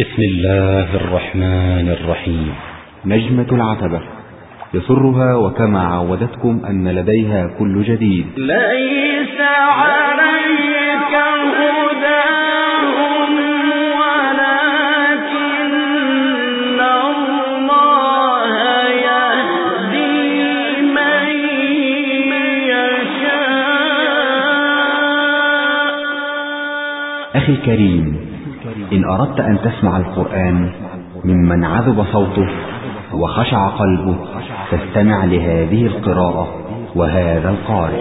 بسم الله الرحمن الرحيم. نجمة العتبة. يسرها وكما عودتكم أن لديها كل جديد. ليس عليك هداهم ولكن الله يهدي من يشاء. أخي الكريم إن أردت أن تسمع القرآن ممن عذب صوته وخشع قلبه فاستمع لهذه القراءة وهذا القارئ.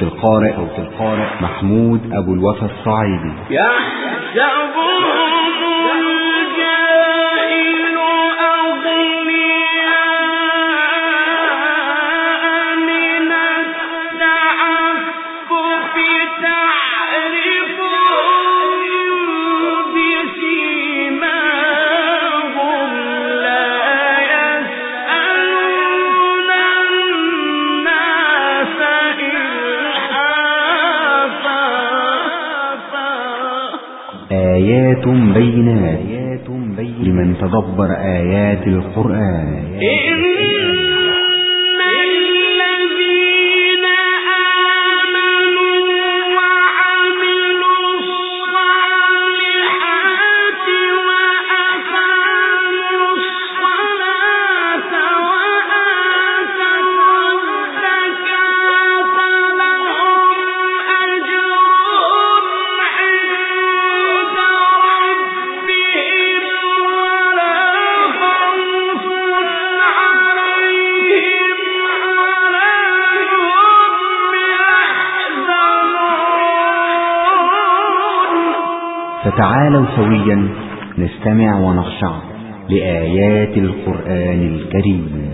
صوت القارئ محمود أبو الوفا الصعيدي. يحسب القرآن. تعالوا سويا نستمع ونخشع لآيات القرآن الكريم.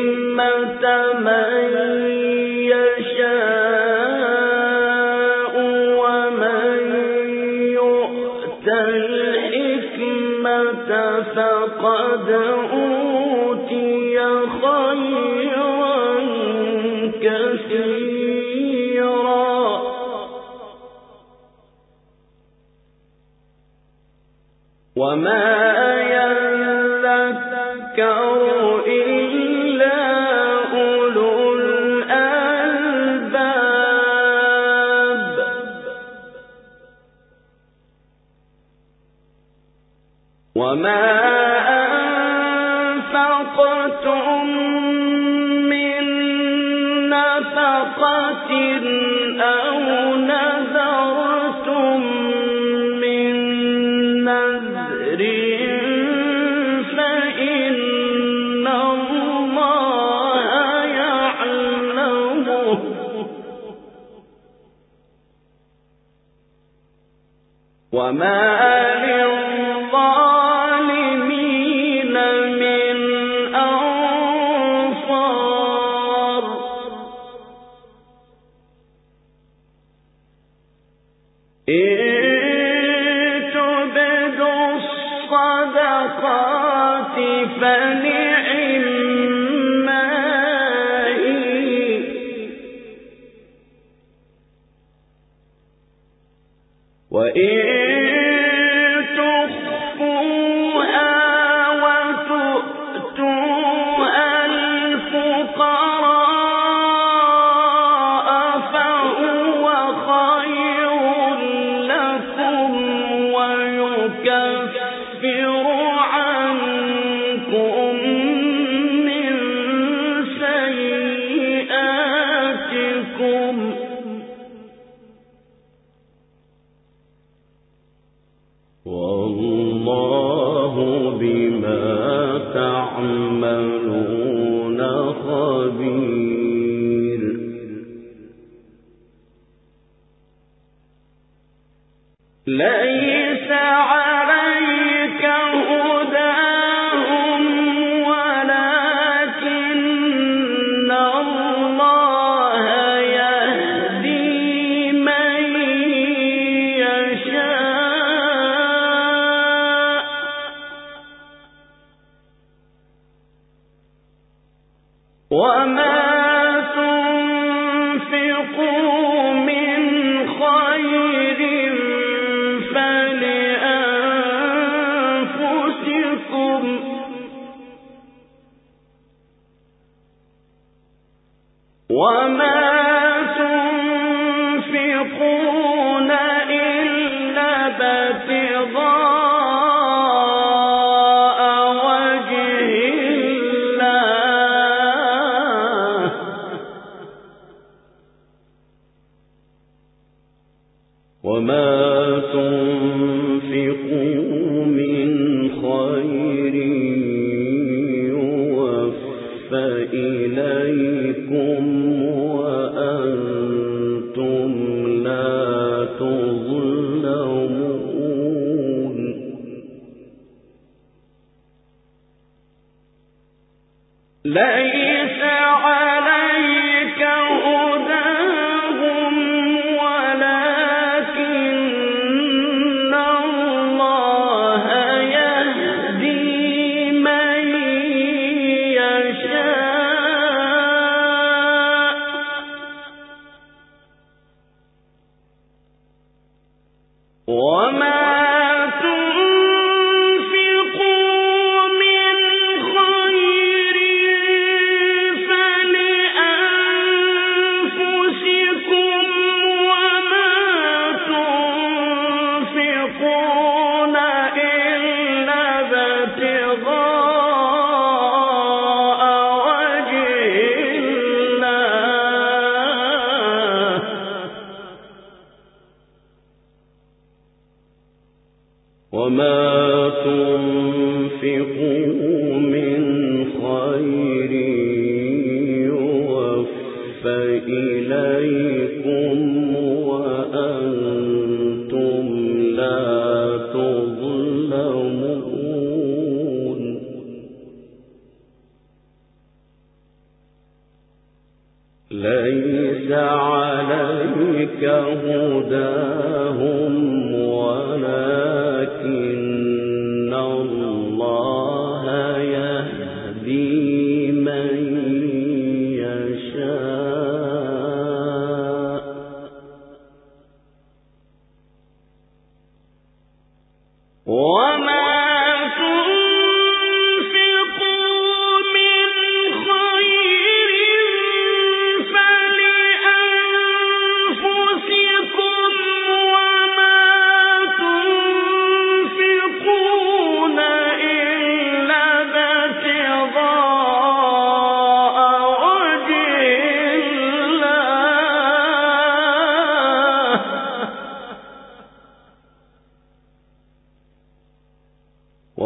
الحكمة من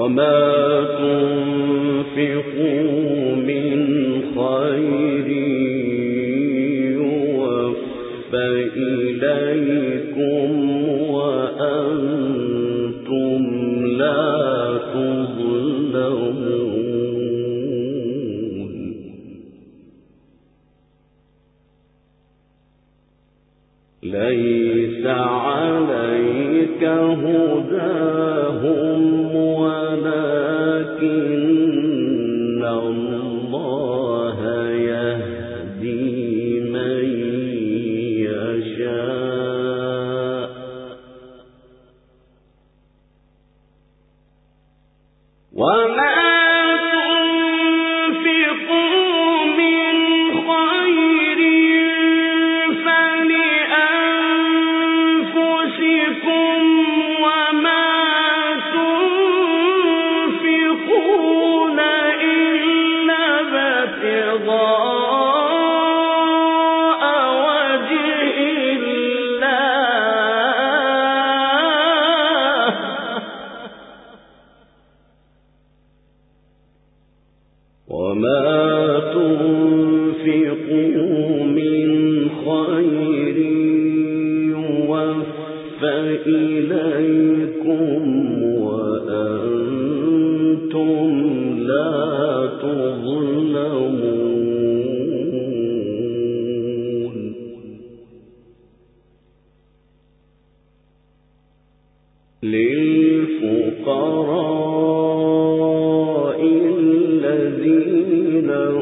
وما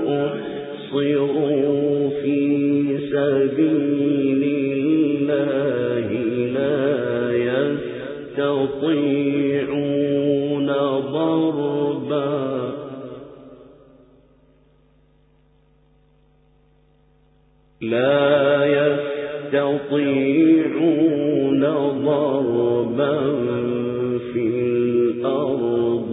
أحصروا في سبيل الله لا يستطيعون ضربا. لا يستطيعون ضربا في الأرض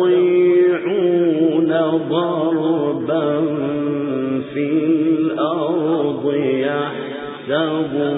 يستطيعون ضربا في الأرض يحسبهم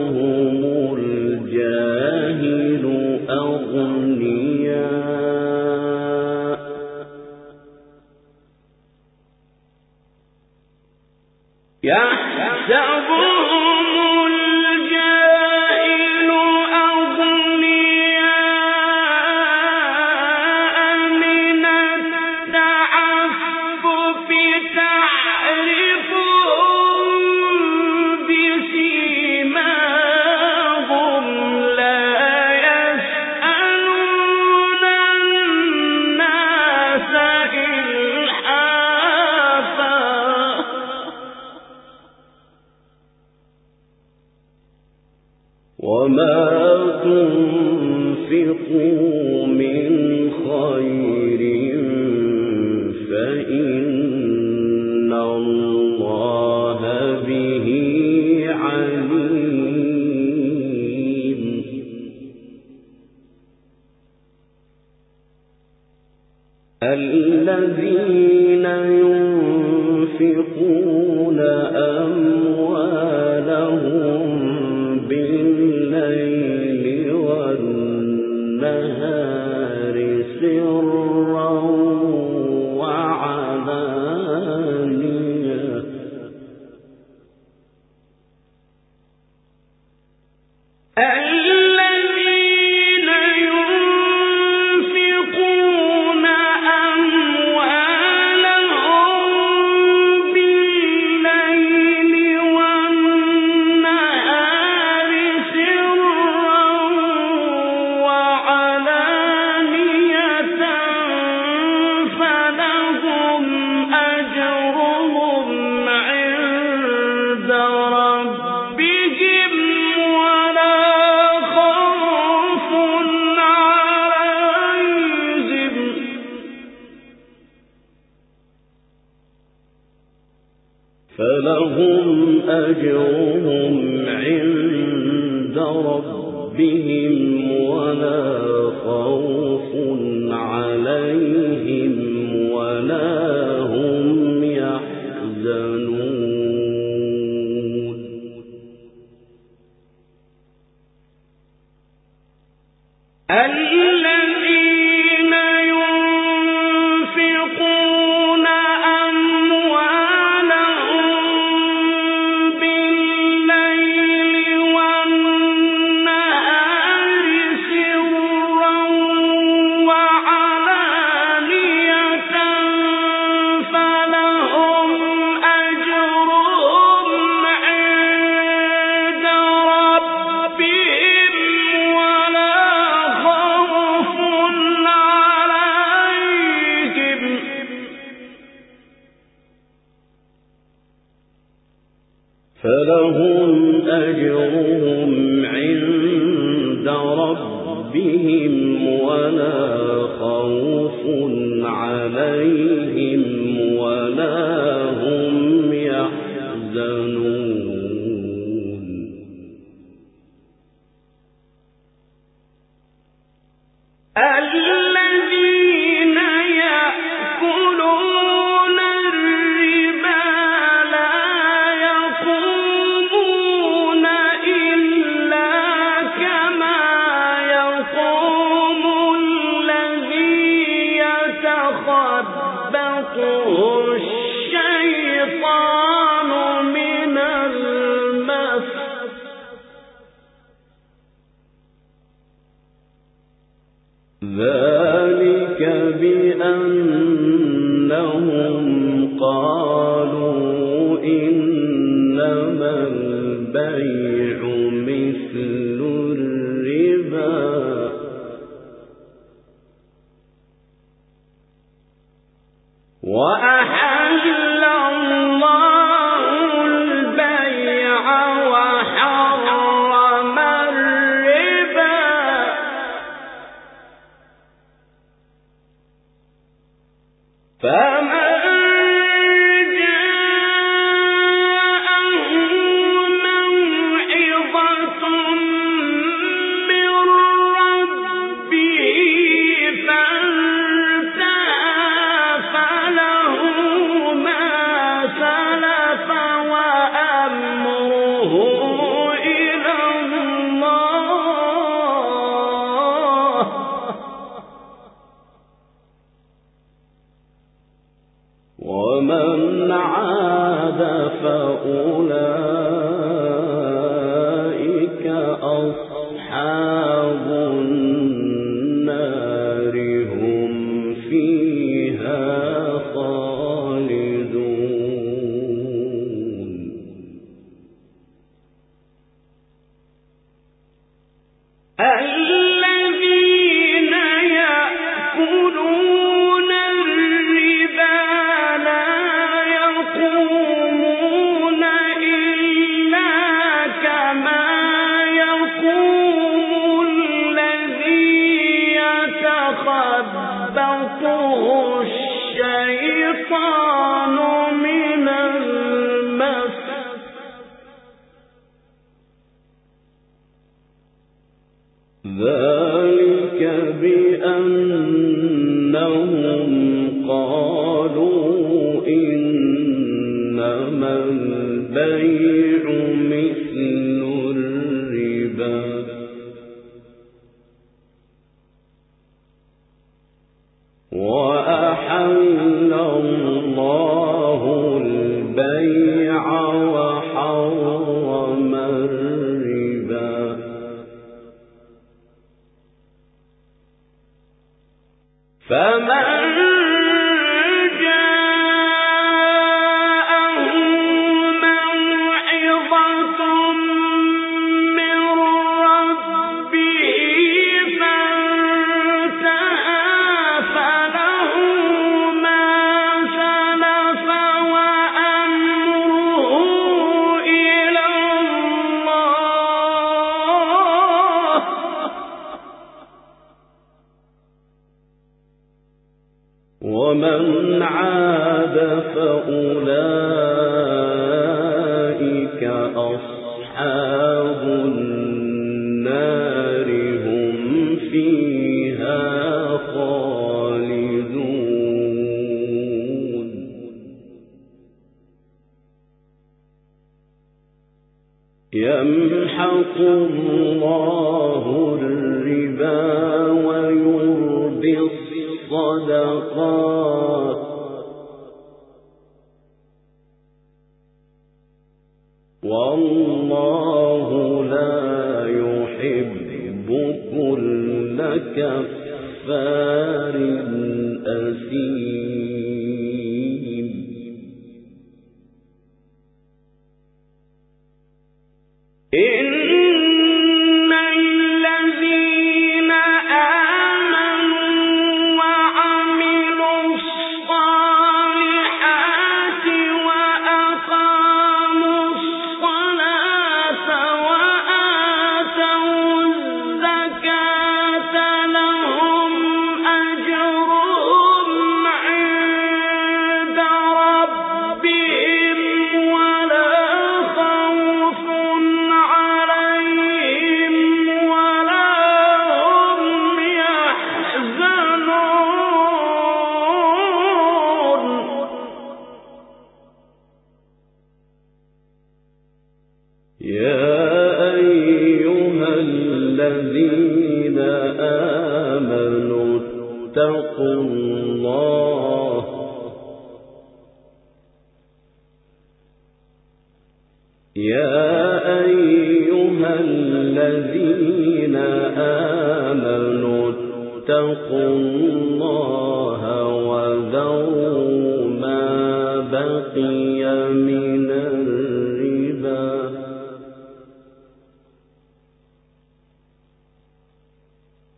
يمحق الله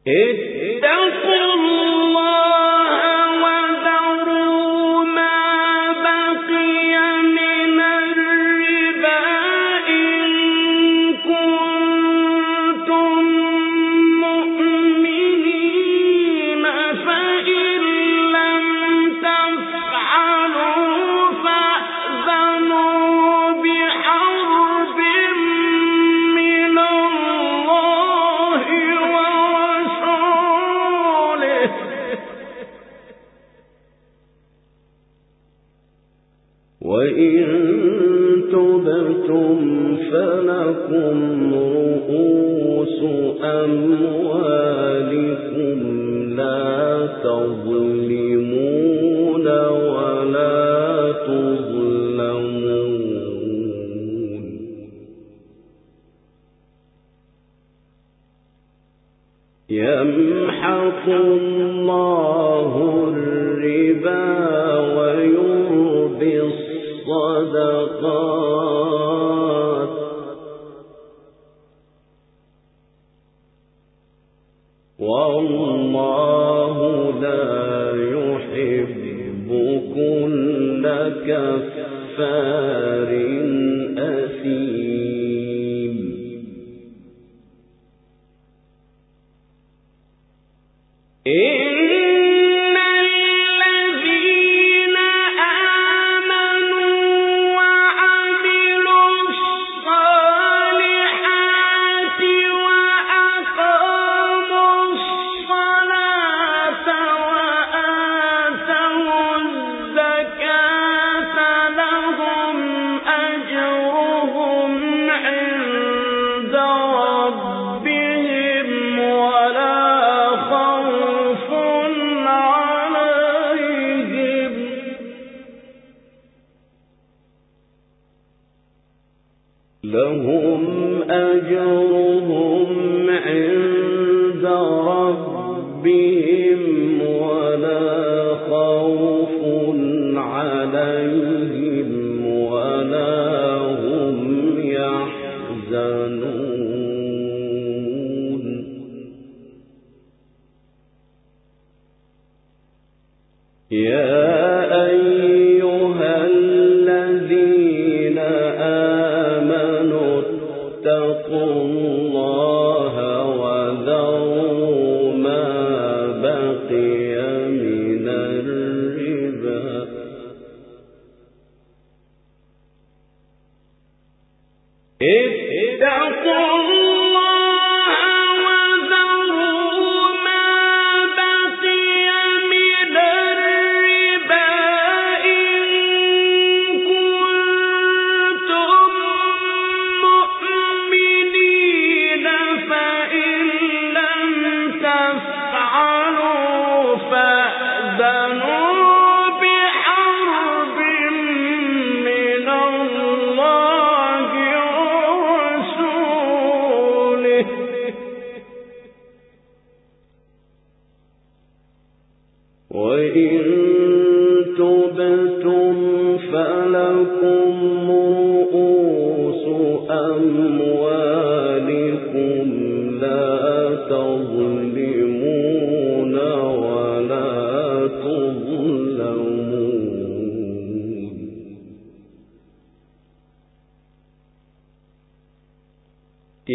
It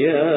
يا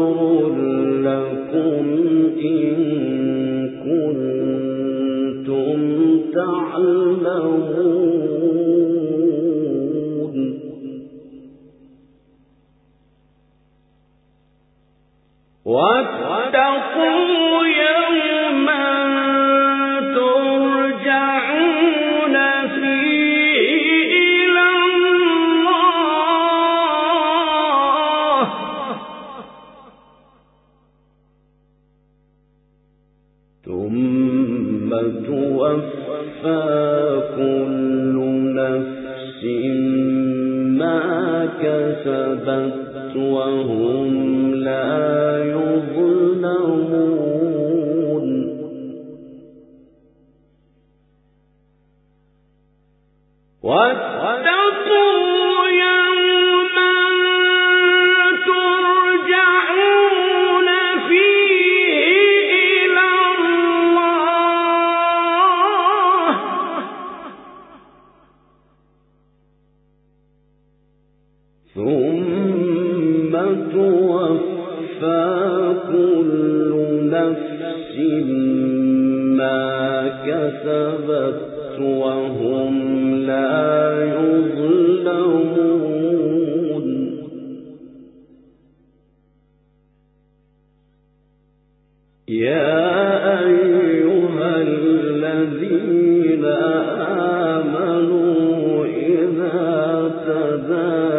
تداينتم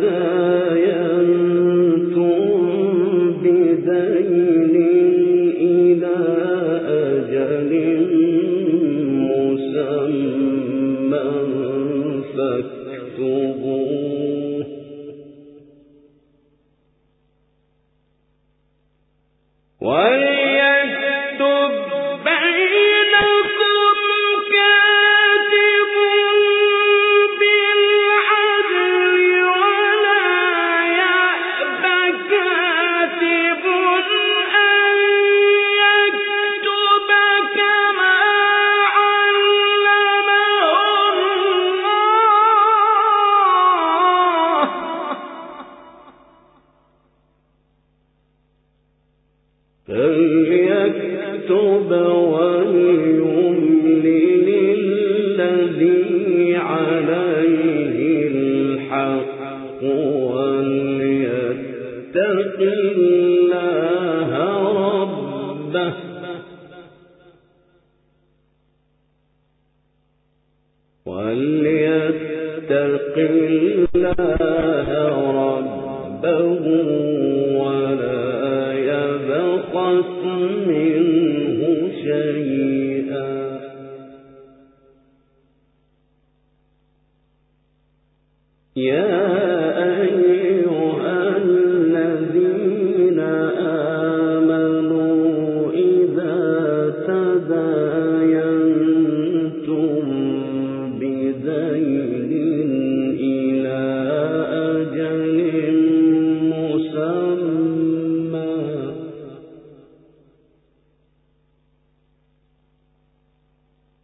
إذا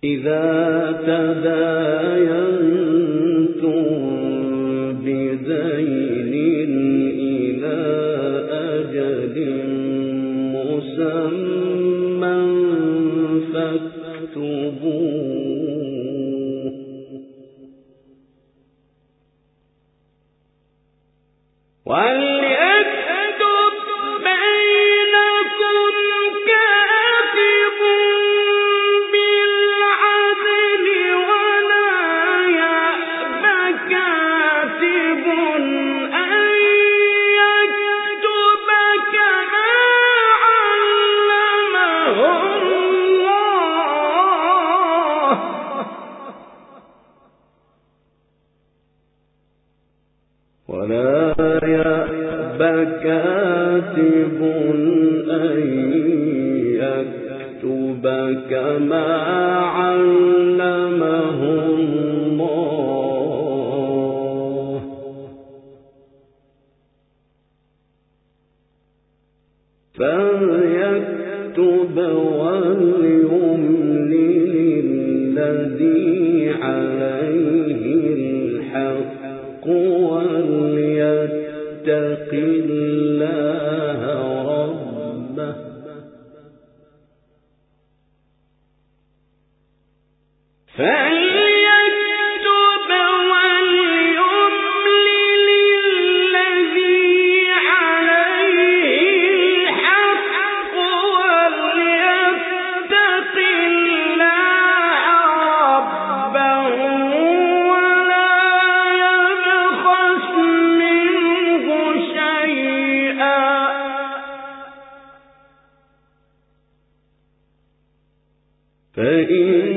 إذا تداينتم فإن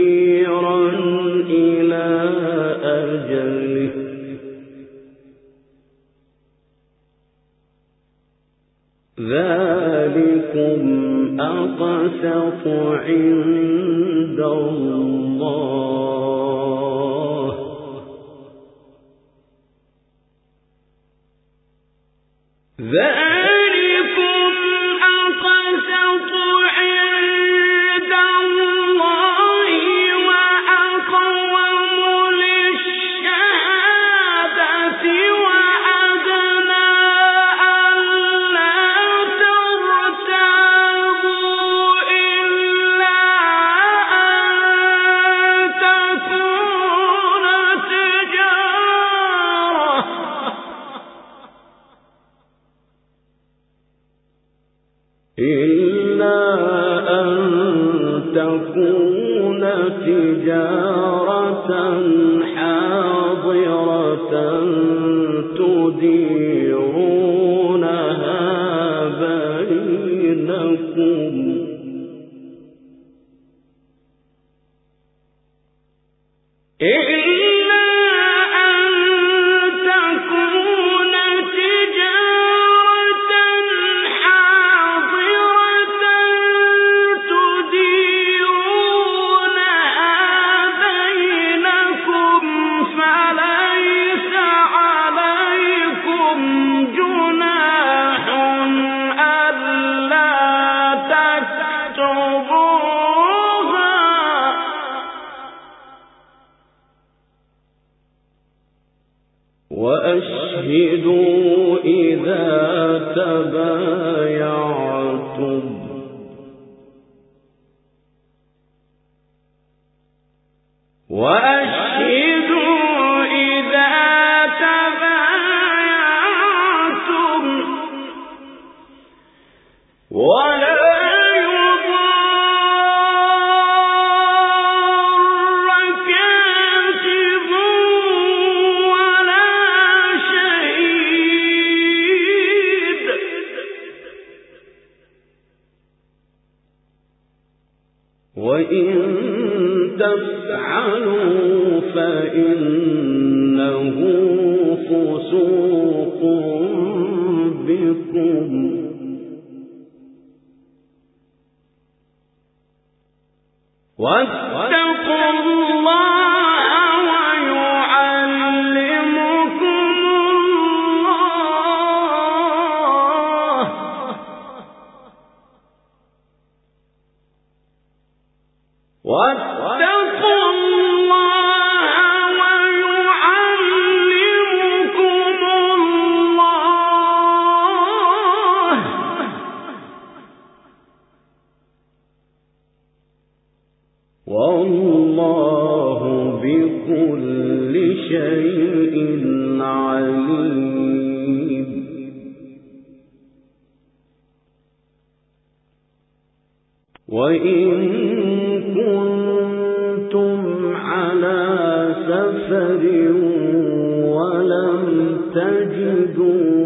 ولم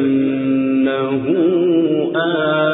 فإنه آثم